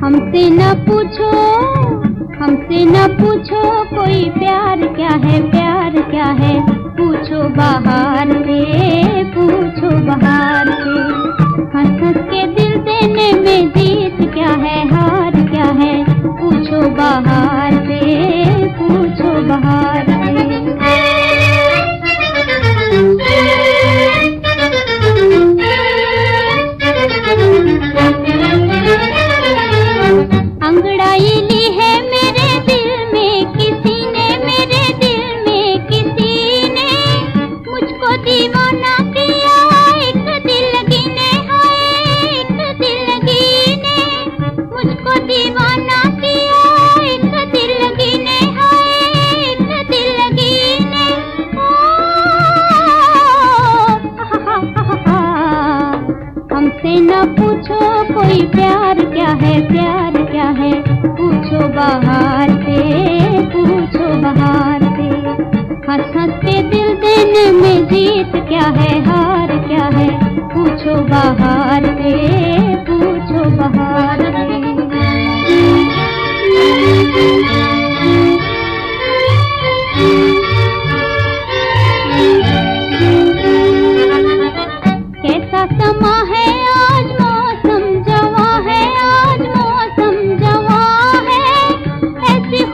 हमसे न पूछो हमसे न पूछो कोई प्यार क्या है प्यार क्या है। न पूछो कोई प्यार क्या है, प्यार क्या है। पूछो बाहर से, पूछो बाहर से। हंस हंस के दिल देने में जीत क्या है, हार क्या है। पूछो बाहर से, पूछो बाहर समा है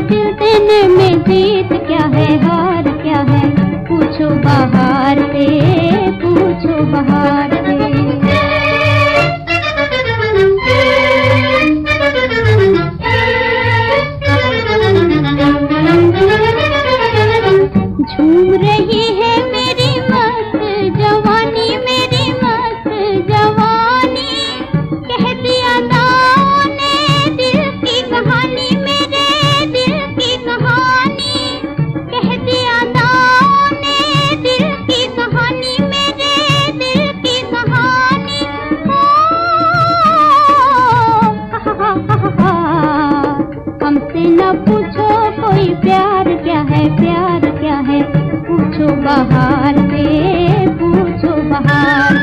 दिल दिन में जीत क्या है, हार क्या है? पूछो बाहर दे पूछो बाहर झूम रही बहार से पूछो बहार।